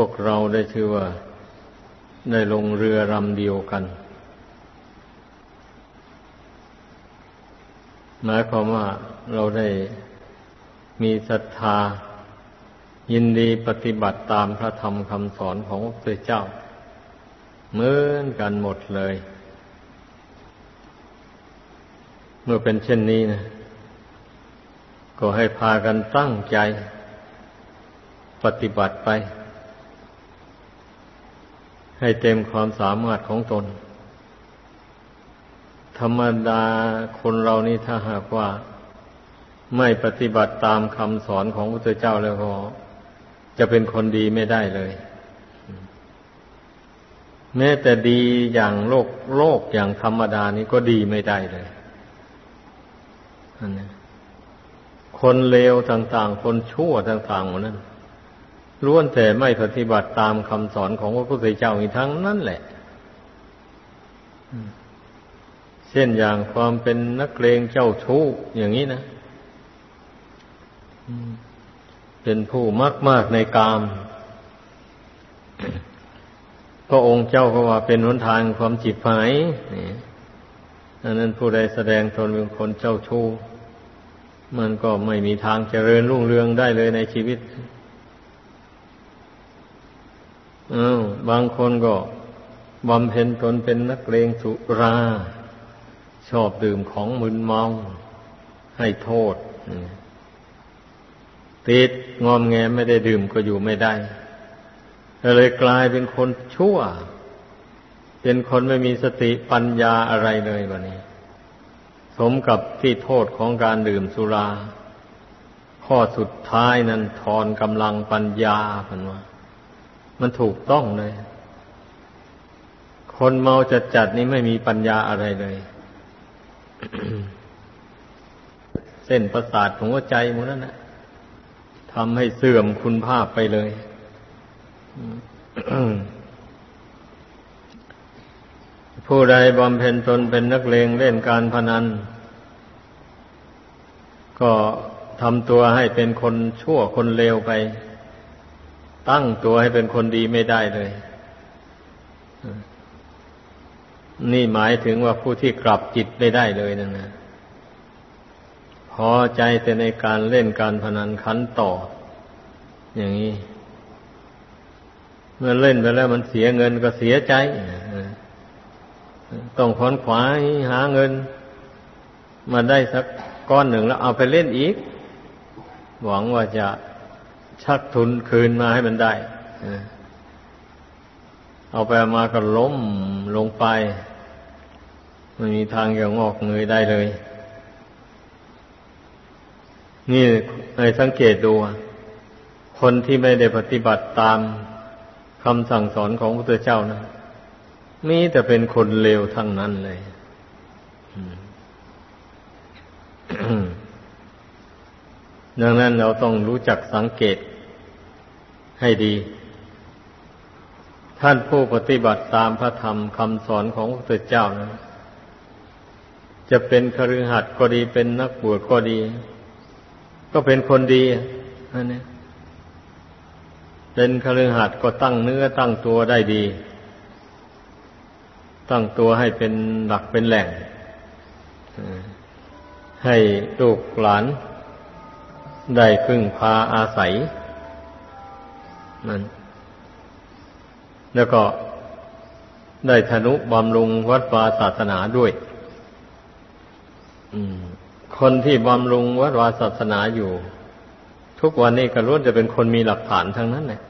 วกเราได้ชื่อว่า ได้ลงเรือลำเดียวกัน หมายความว่าเราได้มีศรัทธา ยินดีปฏิบัติตามพระธรรมคำสอนของพระพุทธเจ้า เหมือนกันหมดเลย เมื่อเป็นเช่นนี้นะก็ให้พากันตั้งใจ ปฏิบัติไป ให้เต็มความสามารถของตน ธรรมดาคนเรานี่ถ้าหากว่า ไม่ปฏิบัติตามคำสอนของพระพุทธเจ้าแล้วก็จะเป็นคนดีไม่ได้เลย แม้แต่ดีอย่างโลกโลกอย่างธรรมดานี้ก็ดีไม่ได้เลยอันนี้คนเลวต่าง ๆ คนชั่วต่างๆหมดนั้น ล้วนแต่ไม่ปฏิบัติตามคำสอนของพระพุทธเจ้าอีกทั้งนั้นแหละเช่นอย่างความเป็นนักเลงเจ้าชู้อย่างนี้นะเป็นผู้มากมากในกาม พระองค์เจ้าก็ว่าเป็นหนทางความจิตหายอันนั้นผู้ใดแสดงตนเป็นคนเจ้าชู้มันก็ไม่มีทางเจริญรุ่งเรืองได้เลยในชีวิต บางคนก็บำเพ็ญตนเป็นนักเลงสุรา ชอบดื่มของมึนเมา ให้โทษติดงอมแงไม่ได้ดื่มก็อยู่ไม่ได้เลยกลายเป็นคนชั่ว เป็นคนไม่มีสติปัญญาอะไรเลยวันนี้ สมกับที่โทษของการดื่มสุรา ข้อสุดท้ายนั้นทอนกำลังปัญญาพันว่า มันถูกต้องเลย คนเมาจัดจัดนี้ไม่มีปัญญาอะไรเลยเส้นประสาทของหัวใจหมดนั่นนะทำให้เสื่อมคุณภาพไปเลยผู้ใดบำเพ็ญตนเป็นนักเลงเล่นการพนัน ก็ทำตัวให้เป็นคนชั่วคนเลวไป ตั้งตัวให้เป็นคนดีไม่ได้เลย นี่หมายถึงว่าผู้ที่กลับจิตไม่ได้เลยนั่นนะพอใจแต่ในการเล่นการพนันขันต่อ อย่างนี้ เมื่อเล่นไปแล้วมันเสียเงินก็เสียใจ ต้องขอนขวายหาเงิน มาได้สักก้อนหนึ่งแล้วเอาไปเล่นอีก หวังว่าจะ ชักทุนคืนมาให้มันได้เอาไปมาก็ล้มลงไปไม่มีทางจะงอกเงยได้เลย นี่ให้สังเกตดู คนที่ไม่ได้ปฏิบัติตามคำสั่งสอนของพระพุทธเจ้านะมีแต่เป็นคนเลวทั้งนั้นเลย ดังนั้นเราต้องรู้จักสังเกตให้ดี ท่านผู้ปฏิบัติตามพระธรรมคำสอนของพระเจ้านะจะเป็นคฤหัสถ์ก็ดีเป็นนักบวชก็ดี ก็เป็นคนดีอันนี้เป็นคฤหัสถ์ก็ตั้งเนื้อตั้งตัวได้ดี ตั้งตัวให้เป็นหลักเป็นแหล่งให้ลูกหลาน ได้พึ่งพาอาศัยนั่นแล้วก็ได้ธนุบำรุงวัดวาศาสนาด้วยคนที่บำรุงวัดวาศาสนาอยู่ ทุกวันนี้ก็ล้วนจะเป็นคนมีหลักฐานทั้งนั้นเลย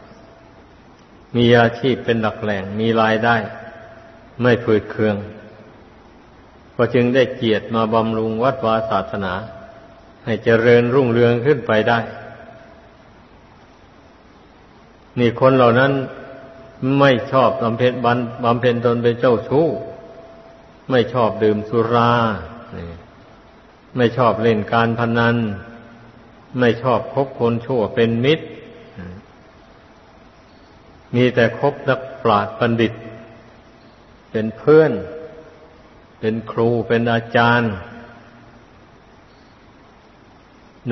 มีอาชีพเป็นหลักแหล่ง มีรายได้ ไม่ฝืดเคืองก็จึงได้เกียรติมาบำรุงวัดวาศาสนา ให้เจริญรุ่งเรืองขึ้นไปได้ นี่คนเหล่านั้นไม่ชอบบำเพ็ญบันบำเพ็ญตนเป็นเจ้าชู้ ไม่ชอบดื่มสุรานี่ไม่ชอบเล่นการพนัน ไม่ชอบคบคนชั่วเป็นมิตร มีแต่คบนักปราชญ์บัณฑิต เป็นเพื่อน เป็นครูเป็นอาจารย์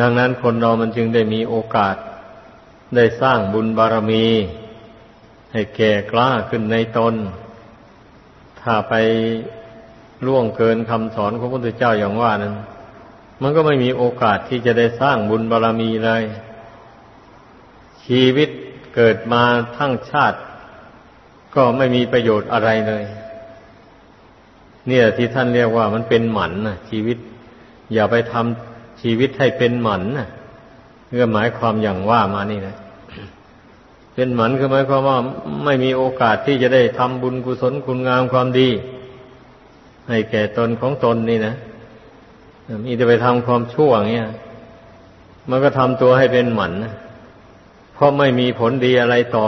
ดังนั้นคนเรามันจึงได้มีโอกาส ได้สร้างบุญบารมี ให้แก่กล้าขึ้นในตน ถ้าไปล่วงเกินคำสอนของพระพุทธเจ้าอย่างว่านั้น มันก็ไม่มีโอกาสที่จะได้สร้างบุญบารมีเลย ชีวิตเกิดมาทั้งชาติ ก็ไม่มีประโยชน์อะไรเลย เนี่ยที่ท่านเรียกว่ามันเป็นหมันนะชีวิต อย่าไปทำ ชีวิตให้เป็นหมันนะเพื่อหมายความอย่างว่ามานี่นะเป็นหมันคือหมายความว่าไม่มีโอกาสที่จะได้ทำบุญกุศลคุณงามความดี ให้แก่ตนของตนนี่นะมีแต่ไปทำความชั่วเงี้ยมันก็ทำตัวให้เป็นหมันนะเพราะไม่มีผลดีอะไรต่อ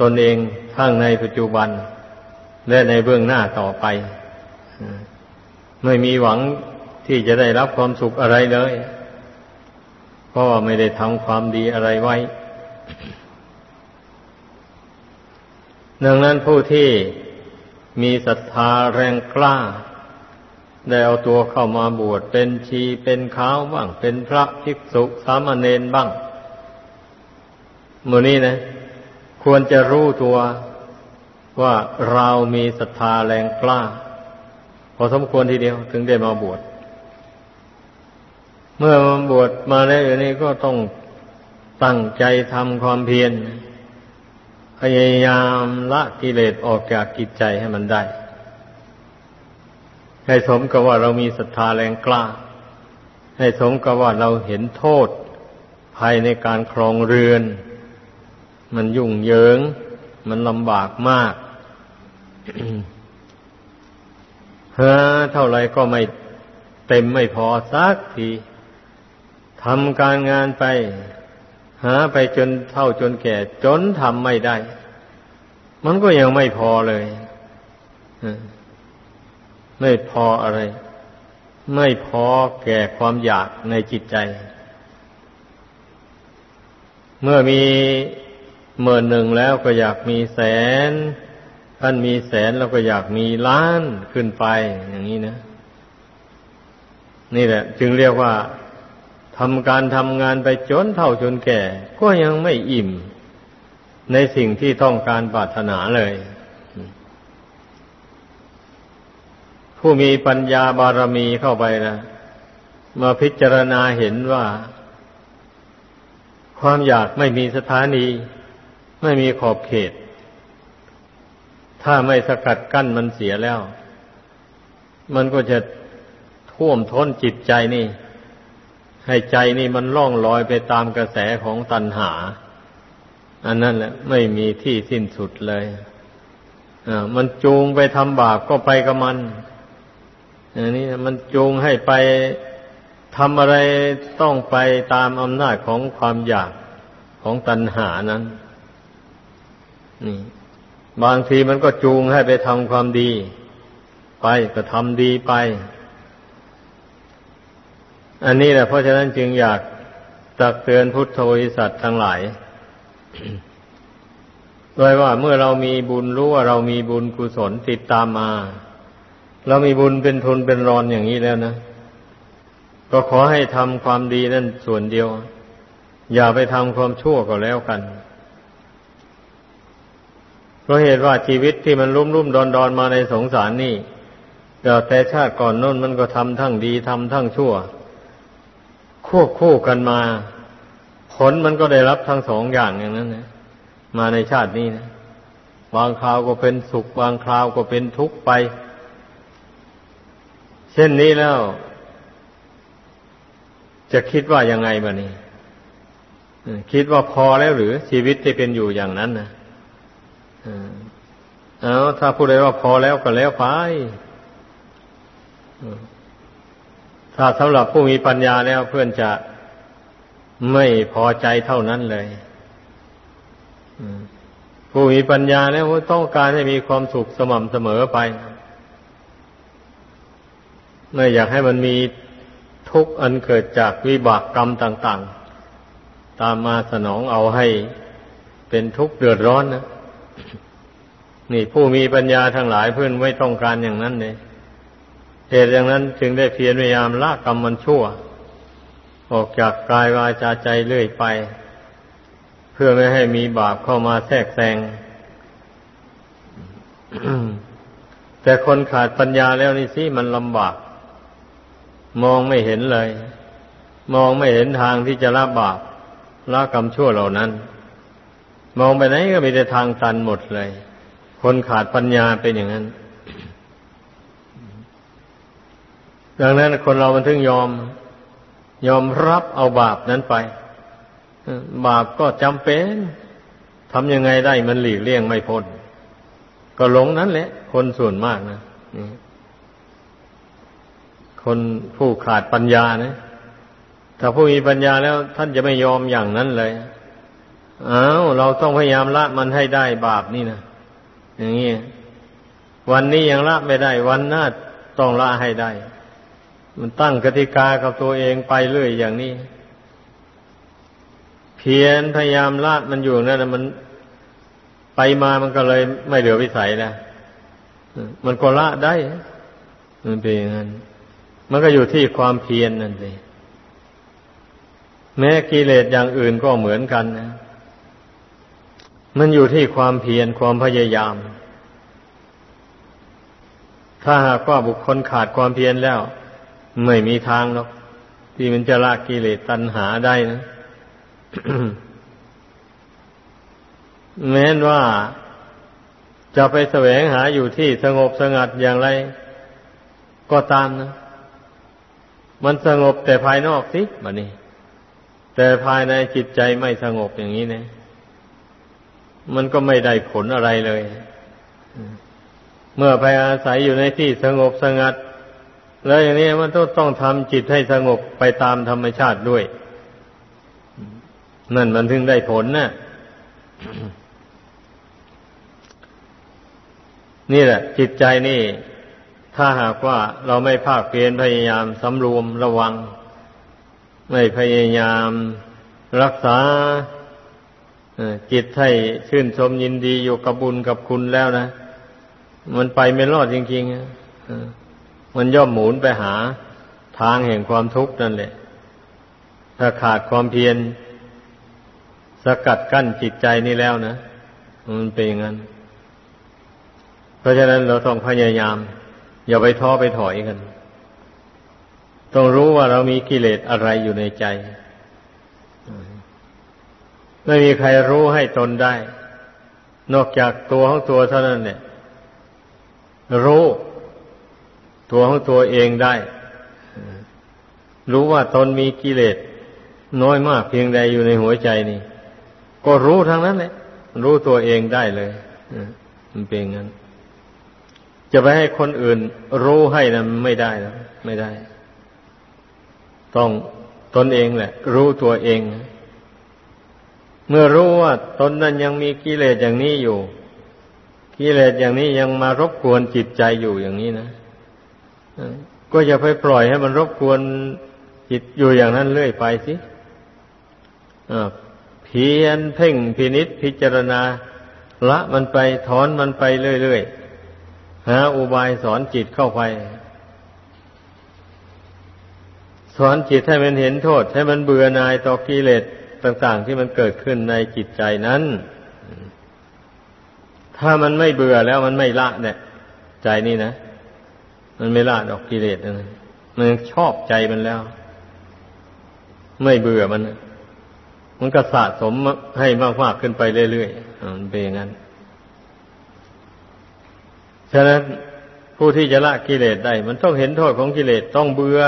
ตนเองทั้งในปัจจุบัน และในเบื้องหน้าต่อไป ไม่มีหวัง ที่จะได้รับความสุขอะไรเลยเพราะว่าไม่ได้ทำความดีอะไรไว้ ดังนั้นผู้ที่มีศรัทธาแรงกล้า ได้เอาตัวเข้ามาบวชเป็นชีเป็นข้าวบ้าง เป็นพระภิกษุสามเณรบ้างมือนี้นะ ควรจะรู้ตัวว่าเรามีศรัทธาแรงกล้า พอสมควรทีเดียวถึงได้มาบวช เมื่อมาบวชมาแล้วอย่างนี้ก็ต้องตั้งใจทำความเพียรพยายามละกิเลสออกจากกิจใจให้มันได้ ให้สมกับว่าเรามีศรัทธาแรงกล้า ให้สมกับว่าเราเห็นโทษภายในการครองเรือน มันยุ่งเหยิง มันลำบากมากเฮ้เท่าไรก็ไม่เต็มไม่พอสักที ทำการงานไป หาไปจนเท่าจนแก่ จนทำไม่ได้ มันก็ยังไม่พอเลยไม่พออะไร ไม่พอแก่ความอยากในจิตใจ เมื่อมีเมื่อหนึ่งแล้วก็อยากมีแสนท่านมีแสนแล้วก็อยากมีล้านขึ้นไปอย่างนี้นะ นี่แหละ จึงเรียกว่า ทำการทำงานไปจนเท่าจนแก่ ก็ยังไม่อิ่ม ในสิ่งที่ต้องการปรารถนาเลย ผู้มีปัญญาบารมีเข้าไปนะมาพิจารณาเห็นว่า ความอยากไม่มีสถานี ไม่มีขอบเขต ถ้าไม่สกัดกั้นมันเสียแล้ว มันก็จะท่วมท้นจิตใจนี่ ให้ใจนี่มันล่องลอยไปตามกระแสของตัณหา อันนั้นแหละไม่มีที่สิ้นสุดเลยมันจูงไปทำบาปก็ไปกับมันอันนี้มันจูงให้ไปทำอะไรต้องไปตามอำนาจของความอยากของตัณหานั้น นี่ บางทีมันก็จูงให้ไปทำความดี ไปก็ทำดีไป อันนี้แหละเพราะฉะนั้นจึงอยากตักเตือนพุทธบริษัททั้งหลายโดยว่าเมื่อเรามีบุญรู้ว่าเรามีบุญกุศลติดตามมา เรามีบุญเป็นทุนเป็นรอนอย่างนี้แล้วนะ ก็ขอให้ทำความดีนั่นส่วนเดียว อย่าไปทำความชั่วก็แล้วกันเพราะเหตุว่าชีวิตที่มันรุ่มรุ่มดอนดอนมาในสงสารนี่แต่ชาติก่อนน้นมันก็ทำทั้งดีทำทั้งชั่ว ควบคู่กันมา ผลมันก็ได้รับทั้งสองอย่างอย่างนั้นนะมาในชาตินี้นะบางคราวก็เป็นสุข บางคราวก็เป็นทุกข์ไป เช่นนี้แล้ว จะคิดว่ายังไงบ้านี้คิดว่าพอแล้วหรือ ชีวิตที่เป็นอยู่อย่างนั้นนะเอาถ้าพูดได้ว่าพอแล้วก็แล้วไป ถ้าสำหรับผู้มีปัญญาแล้วเพื่อนจะไม่พอใจเท่านั้นเลยผู้มีปัญญาแล้วต้องการให้มีความสุขสม่ำเสมอไปไม่อยากให้มันมีทุกข์อันเกิดจากวิบากกรรมต่าง ๆ ตามมาสนองเอาให้เป็นทุกข์เดือดร้อนนะนี่ผู้มีปัญญาทั้งหลายเพื่อนไม่ต้องการอย่างนั้นเลย เหตุอย่างนั้นจึงได้เพียรพยายามละกรรมมันชั่ว ออกจากกายวาจาใจเรื่อยไป เพื่อไม่ให้มีบาปเข้ามาแทรกแซงแต่คนขาดปัญญาแล้วนี่สิมันลำบาก มองไม่เห็นเลย มองไม่เห็นทางที่จะละบาปละกรรมชั่วเหล่านั้น มองไปไหนก็มีแต่ทางตันหมดเลย คนขาดปัญญาเป็นอย่างนั้น ดังนั้นคนเรามันถึงยอม ยอมรับเอาบาปนั้นไป บาปก็จำเป็นทำยังไงได้มันหลีกเลี่ยงไม่พ้นก็หลงนั้นแหละ คนส่วนมากนะคนผู้ขาดปัญญานะถ้าผู้มีปัญญาแล้วท่านจะไม่ยอมอย่างนั้นเลยอ้าวเราต้องพยายามละมันให้ได้บาปนี่นะอย่างนี้วันนี้ยังละไม่ได้ วันหน้าต้องละให้ได้ มันตั้งกติกากับตัวเองไปเรื่อยอย่างนี้ เพียรพยายามละมันอยู่นั่นมันไปมามันก็เลยไม่เหลือวิสัยแล้วมันก็ละได้ มันเป็นอย่างนั้น มันก็อยู่ที่ความเพียรนนั่นเองแม้กิเลสอย่างอื่นก็เหมือนกันนะ มันอยู่ที่ความเพียรความพยายาม ถ้าหากว่าบุคคลขาดความเพียรแล้ว ไม่มีทางหรอก ที่มันจะละกิเลสตัณหาได้นะแม้นว่าจะไปแสวงหาอยู่ที่สงบสงัดอย่างไร ก็ตามนะ มันสงบแต่ภายนอกสิบันี้ แต่ภายในจิตใจไม่สงบอย่างนี้เนี่ยมันก็ไม่ได้ผลอะไรเลย เมื่อไปอาศัยอยู่ในที่สงบสงัด แล้วอย่างนี้มันต้องต้องทำจิตให้สงบไปตามธรรมชาติด้วย นั่นมันถึงได้ผลนะนี่แหละ จิตใจนี่ ถ้าหากว่าเราไม่ภาคเพียรพยายามสำรวมระวัง ไม่พยายามรักษาจิตให้ชื่นชมยินดีอยู่กับบุญกับคุณแล้วนะ มันไปไม่รอดจริงๆ มันย่อมหมุนไปหาทางแห่งความทุกข์นั่นแหละ ถ้าขาดความเพียรสกัดกั้นจิตใจนี่แล้วนะมันเป็นอย่างนั้น เพราะฉะนั้นเราต้องพยายาม อย่าไปท้อไปถอยกัน ต้องรู้ว่าเรามีกิเลสอะไรอยู่ในใจ ไม่มีใครรู้ให้ตนได้ นอกจากตัวของตัวเท่านั้นเนี่ย รู้ ตัวของตัวเองได้ รู้ว่าตนมีกิเลสน้อยมากเพียงใดอยู่ในหัวใจนี่ ก็รู้ทั้งนั้นแหละ รู้ตัวเองได้เลยมันเป็นงั้น จะไปให้คนอื่น รู้ให้นะไม่ได้แล้วไม่ได้ ต้องตนเองแหละ รู้ตัวเอง เมื่อรู้ว่าตนนั้นยังมีกิเลสอย่างนี้อยู่ กิเลสอย่างนี้ยังมารบกวนจิตใจอยู่อย่างนี้นะ ก็อย่าไปปล่อยให้มันรบกวนจิตอยู่อย่างนั้นเรื่อยไปสิเพียนเพ่งพินิษพิจารณา ละมันไปถอนมันไปเรื่อยๆหาอุบายสอนจิตเข้าไป สอนจิตให้มันเห็นโทษ ให้มันเบื่อหน่ายต่อกิเลสต่าง ๆ ที่มันเกิดขึ้นในจิตใจนั้น ถ้ามันไม่เบื่อแล้วมันไม่ละเนี่ย ใจนี่นะ มันไม่ละดอกกิเลสนะมันชอบใจมันแล้ว ไม่เบื่อมัน มันก็สะสมให้มากๆขึ้นไปเรื่อยๆมันเป็นอย่างนั้นฉะนั้นผู้ที่จะละกิเลสได้ มันต้องเห็นโทษของกิเลสต้องเบื่อ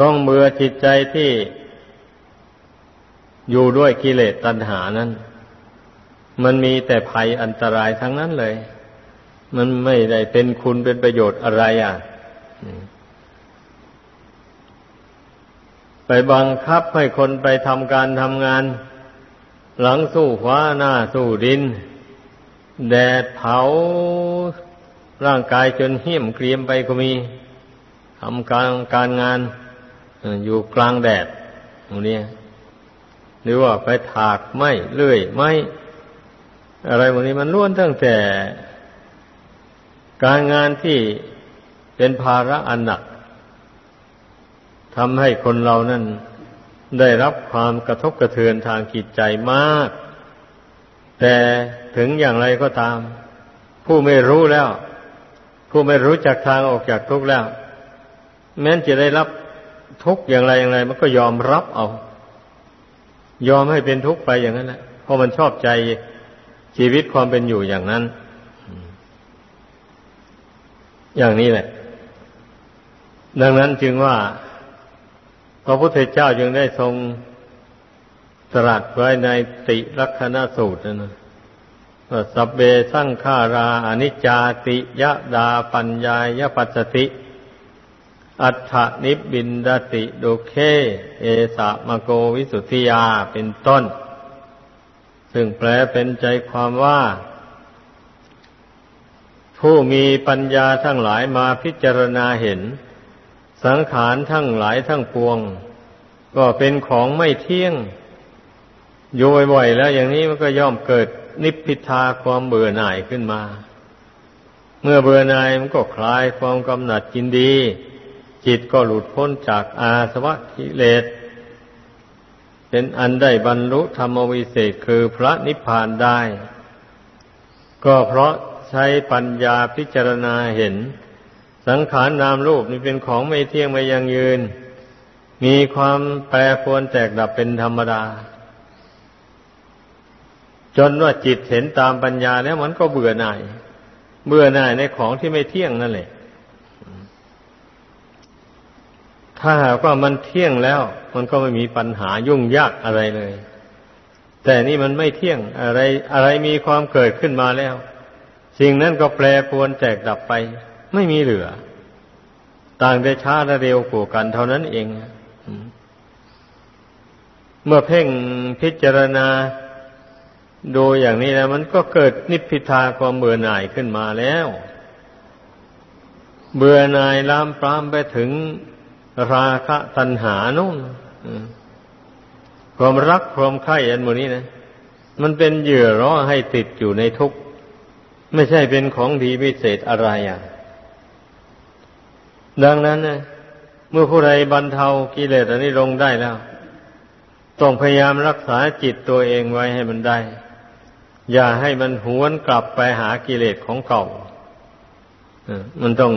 ต้องเบื่อจิตใจที่อยู่ด้วยกิเลสตัณหานั้น มันมีแต่ภัยอันตรายทั้งนั้นเลย มันไม่ได้เป็นคุณเป็นประโยชน์อะไรอะ ไปบังคับให้คนไปทำการทำงาน หลังสู้ฟ้าหน้าสู้ดิน แดดเผาร่างกายจนเหี้ยมเกรียมไปก็มีทำการการงานอยู่กลางแดดตรงนี้หรือว่าไปถากไม้เลื่อยไม้อะไรพวกนี้มันล้วนตั้งแต่ การงานที่เป็นภาระอันหนักทำให้คนเรานั้นได้รับความกระทบกระเทือนทางจิตใจมาก แต่ถึงอย่างไรก็ตาม ผู้ไม่รู้แล้ว ผู้ไม่รู้จักทางออกจากทุกข์แล้ว แม้นจะได้รับทุกข์อย่างไรอย่างไร มันก็ยอมรับเอา ยอมให้เป็นทุกข์ไปอย่างนั้นแหละเพราะมันชอบใจชีวิตความเป็นอยู่อย่างนั้น อย่างนี้แหละ ดังนั้นจึงว่าพระพุทธเจ้าจึงได้ทรงตรัสไว้ในติลักษณสูตรนะว่าสัพเบสั่งขาราอนิจจาติยะดาปัญญายปัสสติ อัฏฐนิบินดติโดเค เอสะมะโกวิสุทธิยาเป็นต้น ซึ่งแปลเป็นใจความว่า ผู้มีปัญญาทั้งหลายมาพิจารณาเห็น สังขารทั้งหลายทั้งปวง ก็เป็นของไม่เที่ยงอยู่บ่อยๆแล้วอย่างนี้มันก็ย่อมเกิดนิพพิทาความเบื่อหน่ายขึ้นมา เมื่อเบื่อหน่ายมันก็คลายความกำหนัดกินดี จิตก็หลุดพ้นจากอาสวะกิเลสเป็นอันได้บรรลุธรรมวิเศษคือพระนิพพานได้ ก็เพราะ ใช้ปัญญาพิจารณาเห็น สังขารนามรูปนี่เป็นของไม่เที่ยงไม่ยังยืน มีความแปรปรวนแตกดับเป็นธรรมดา จนว่าจิตเห็นตามปัญญาแล้วมันก็เบื่อหน่าย เบื่อหน่ายในของที่ไม่เที่ยงนั่นแหละถ้าหากว่ามันเที่ยงแล้ว มันก็ไม่มีปัญหายุ่งยากอะไรเลย แต่นี่มันไม่เที่ยงอะไร อะไรมีความเกิดขึ้นมาแล้ว สิ่งนั้นก็แปรปรวนแตกดับไป ไม่มีเหลือ ต่างแต่ช้าและเร็วกว่ากันเท่านั้นเองเมื่อเพ่งพิจารณาดูอย่างนี้แล้วมันก็เกิดนิพพิทาความเบื่อหน่ายขึ้นมาแล้ว เบื่อหน่ายลามปรามไปถึงราคะตัณหานู่นความรักความใคร่อันโมนี้นะ มันเป็นเหยื่อร้อให้ติดอยู่ในทุกข์ ไม่ใช่เป็นของดีพิเศษอะไรอะ ดังนั้นนะเมื่อผู้ใดบรรเทากิเลสอันนี้ลงได้แล้ว ต้องพยายามรักษาจิตตัวเองไว้ให้มันได้ อย่าให้มันหวนกลับไปหากิเลสของเก่ามันต้อง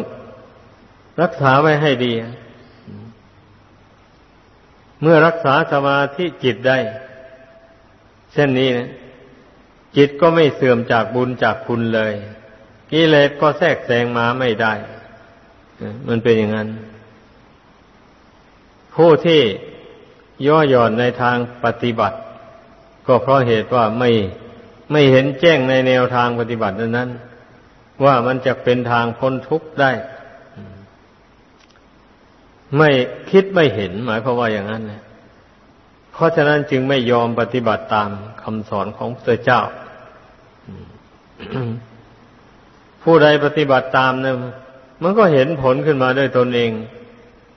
รักษาไว้ให้ดี เมื่อรักษาสมาธิจิตได้ เช่นนี้นะ จิตก็ไม่เสื่อมจากบุญจากคุณเลยกิเลสก็แทรกแซงมาไม่ได้มันเป็นอย่างนั้น ผู้ที่ย่อหย่อนในทางปฏิบัติ ก็เพราะเหตุว่าไม่ไม่เห็นแจ้งในแนวทางปฏิบัตินั้น ว่ามันจะเป็นทางพ้นทุกข์ได้ ไม่คิดไม่เห็นหมายเพราะว่าอย่างนั้นนะเพราะฉะนั้นจึงไม่ยอมปฏิบัติตามคำสอนของพระเจ้า ผู้ใดปฏิบัติตามเนี่ยมันก็เห็นผลขึ้นมาด้วยตนเอง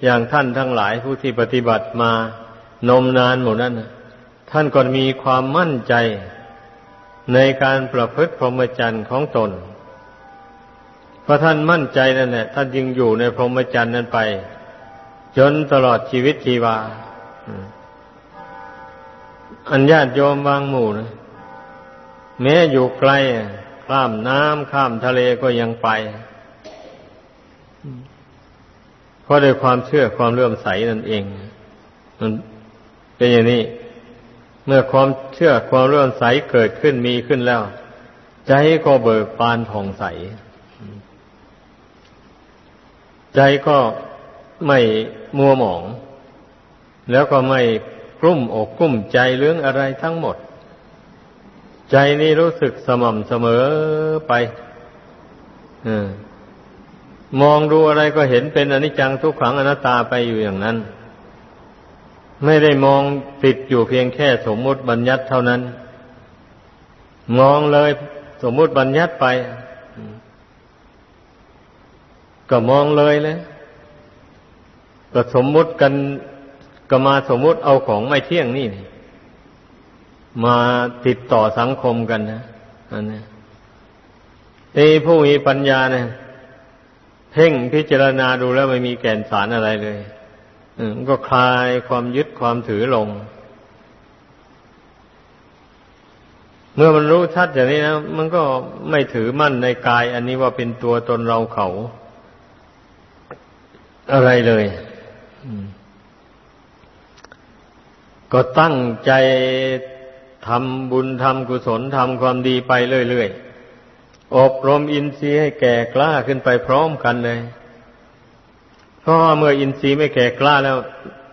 อย่างท่านทั้งหลายผู้ที่ปฏิบัติมานมนานหมดนั้นท่านก็มีความมั่นใจในการประพฤติพรหมจรรย์ของตน เพราะท่านมั่นใจนั่นแหละท่านจึงอยู่ในพรหมจรรย์นั้นไป จนตลอดชีวิตชีวาอันญาติโยมบางหมู่นะแม้อยู่ไกล ข้ามน้ำข้ามทะเลก็ยังไปเพราะด้วยความเชื่อความเลื่อมใสนั่นเอง มันเป็นอย่างนี้ เมื่อความเชื่อความเลื่อมใสเกิดขึ้นมีขึ้นแล้ว ใจก็เบิกบานผ่องใส ใจก็ไม่มัวหมอง แล้วก็ไม่กลุ้มอกกลุ้มใจเรื่องอะไรทั้งหมด ใจนี้รู้สึกสม่ำเสมอไปมองดูอะไรก็เห็นเป็นอนิจจังทุกขังอนัตตาไปอยู่อย่างนั้น ไม่ได้มองติดอยู่เพียงแค่สมมุติบัญญัติเท่านั้น มองเลยสมมุติบัญญัติไป ก็มองเลยเลยก็สมมุติกันก็มาสมมุติเอาของไม่เที่ยงนี่ มาติดต่อสังคมกันนะอันนี้ไอ้ผู้มีปัญญาเนี่ยเพ่งพิจารณาดูแล้วไม่มีแก่นสารอะไรเลยก็คลายความยึดความถือลง เมื่อมันรู้ชัดอย่างนี้นะมันก็ไม่ถือมั่นในกาย อันนี้ว่าเป็นตัวตนเราเขาอะไรเลยก็ตั้งใจ ทำบุญทำกุศลทำความดีไปเรื่อยๆ อบรมอินทรีย์ให้แก่กล้าขึ้นไปพร้อมกันเลย เพราะเมื่ออินทรีย์ไม่แก่กล้าแล้ว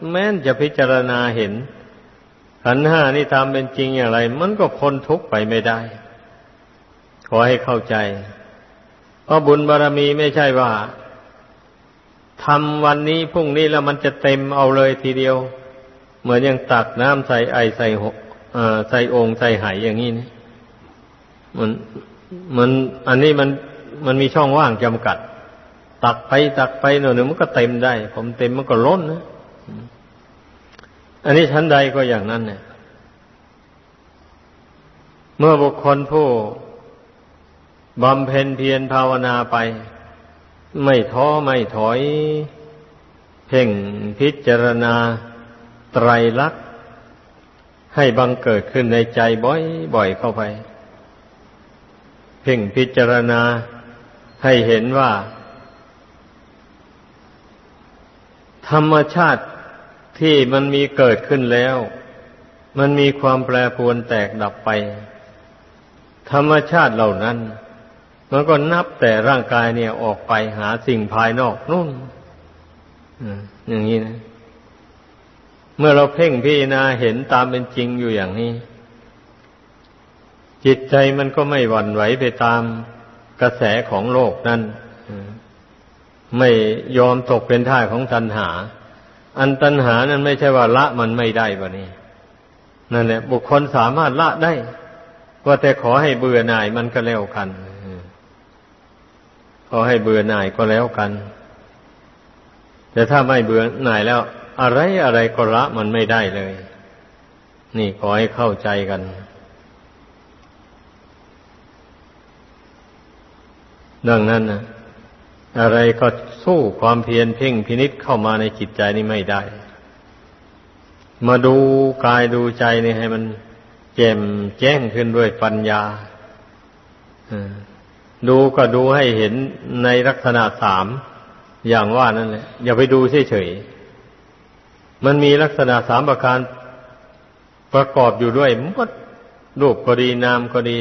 แม้นจะพิจารณาเห็นขันห้านี่ทำเป็นจริงอย่างไร มันก็พ้นทุกข์ไปไม่ได้ ขอให้เข้าใจ เพราะบุญบารรมีไม่ใช่ว่าทำวันนี้พรุ่งนี้แล้วมันจะเต็มเอาเลยทีเดียว เหมือนอย่างตักน้ำใส่ไอใส่ห ใส่องค์ใส่ไหอย่างนี้นี่มันมันอันนี้มันมันมีช่องว่างจำกัด ตักไปตักไปหน่อยหนึ่งมันก็เต็มได้ ผมเต็มมันก็ล้นนะอันนี้ชั้นใดก็อย่างนั้นเนี่ยเมื่อบุคคลผู้บำเพ็ญเพียรภาวนาไป ไม่ท้อไม่ถอย เพ่งพิจารณาไตรลักษณ์ ให้บังเกิดขึ้นในใจบ่อยบ่อยเข้าไป เพ่งพิจารณาให้เห็นว่า ธรรมชาติที่มันมีเกิดขึ้นแล้ว มันมีความแปรปรวนแตกดับไป ธรรมชาติเหล่านั้น มันก็นับแต่ร่างกายเนี่ยออกไปหาสิ่งภายนอกนู่นอย่างนี้นะ เมื่อเราเพ่งพิจารณาเห็นตามเป็นจริงอยู่อย่างนี้ จิตใจมันก็ไม่หวั่นไหวไปตามกระแสของโลกนั้นไม่ยอมตกเป็นท่าของตัณหา อันตัณหานั้นไม่ใช่ว่าละมันไม่ได้บะนี่นั่นแหละ บุคคลสามารถละได้ว่าแต่ขอให้เบื่อหน่ายมันก็แล้วกันขอให้เบื่อหน่ายก็แล้วกัน แต่ถ้าไม่เบื่อหน่ายแล้ว อะไรอะไรก็ละมันไม่ได้เลย นี่ขอให้เข้าใจกัน ดังนั้นนะอะไรก็สู้ความเพียรเพ่งพินิษเข้ามาในจิตใจนี่ไม่ได้ มาดูกายดูใจนี่ให้มันแจ่มแจ้งขึ้นด้วยปัญญาดูก็ดูให้เห็นในลักษณะสามอย่างว่านั่นแหละ อย่าไปดูเฉยๆ มันมีลักษณะสามประการประกอบอยู่ด้วยมดรูปก็ดีนามก็ดี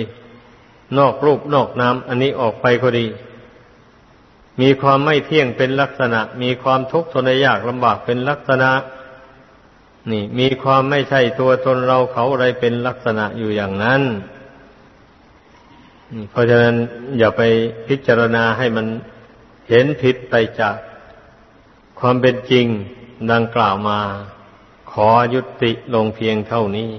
นอกรูปนอกนามอันนี้ออกไปก็ดี มีความไม่เที่ยงเป็นลักษณะ มีความทุกข์ทนยากลำบากเป็นลักษณะ นี่ มีความไม่ใช่ตัวตนเราเขาอะไรเป็นลักษณะอยู่อย่างนั้นเพราะฉะนั้นอย่าไปพิจารณาให้มันเห็นผิดไปจากความเป็นจริง ดังกล่าวมา ขอยุติลงเพียงเท่านี้